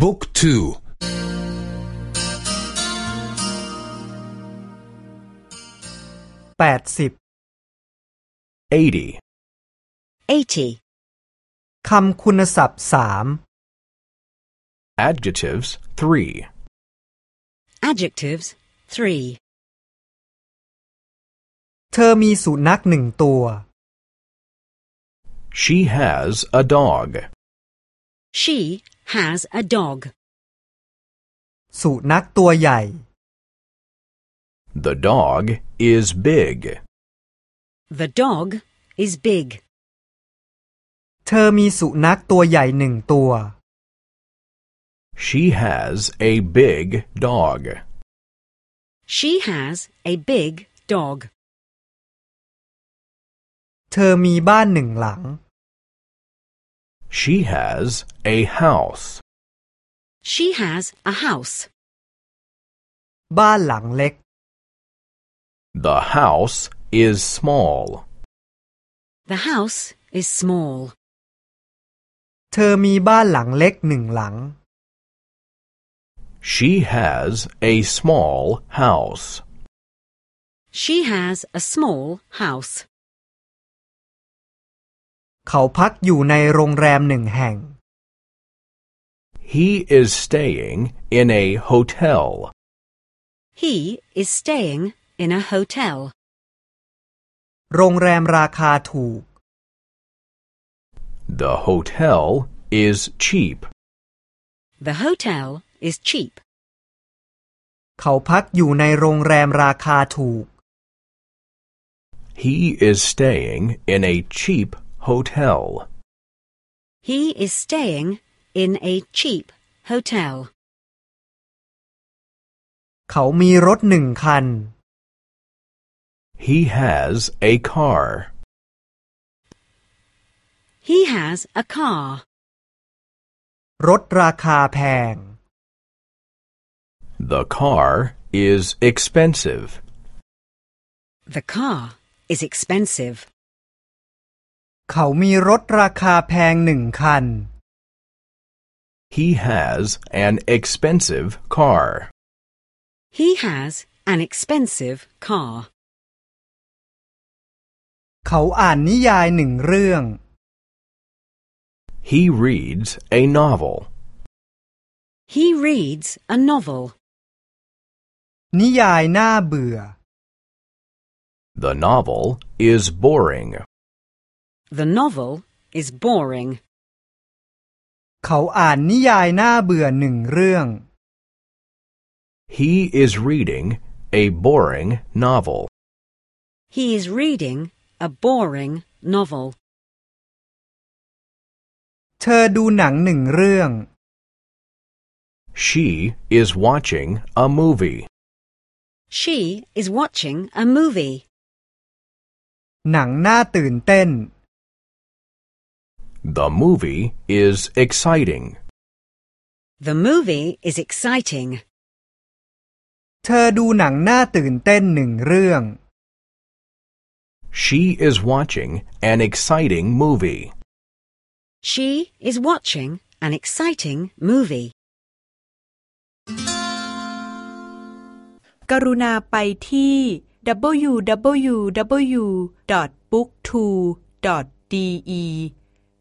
บุ๊กทูแปดสิบ eighty 80. คำคุณศัพท์สาม adjectives three Adjectives 3. เธอมีสุนัขหนึ่งตัว she has a dog She has a dog. สุนัขตัวใหญ่ the dog is big The dog is big. เธอมีสุนัขตัวใหญ่หนึ่งตัว she has a big dog She has a big dog. เธอมีบ้านหนึ่งหลัง she has a house She has a house. บ้านหลังเล็ก the house is small The house is small. เธอมีบ้านหลังเล็กหนึ่งหลัง she has a small house She has a small house. เขาพักอยู่ในโรงแรมหนึ่งแห่ง he is staying in a hotel He is staying in a hotel. โรงแรมราคาถูก the hotel is cheap The hotel is cheap. เขาพักอยู่ในโรงแรมราคาถูก he is staying in a cheap hotel He is staying in a cheap hotel. เขามีรถหนึ่งคัน he has a car He has a car. รถราคาแพง the car is expensive The car is expensive. เขามีรถราคาแพงหนึ่งคัน he has an expensive car He has an expensive car. เขาอ่านนิยายหนึ่งเรื่อง he reads a novel He reads a novel. นิยายน่าเบื่อ the novel is boring The novel is boring. เขาอ่านนิยายน่าเบื่อหนึ่งเรื่อง he is reading a boring novel He is reading a boring novel. เธอดูหนังหนึ่งเรื่อง she is watching a movie She is watching a movie. หนังน่าตื่นเต้น the movie is exciting The movie is exciting. เธอดูหนังน่าตื่นเต้นหนึ่งเรื่อง she is watching an exciting movie She is watching an exciting movie. กรุณาไปที่ www.booktwo.de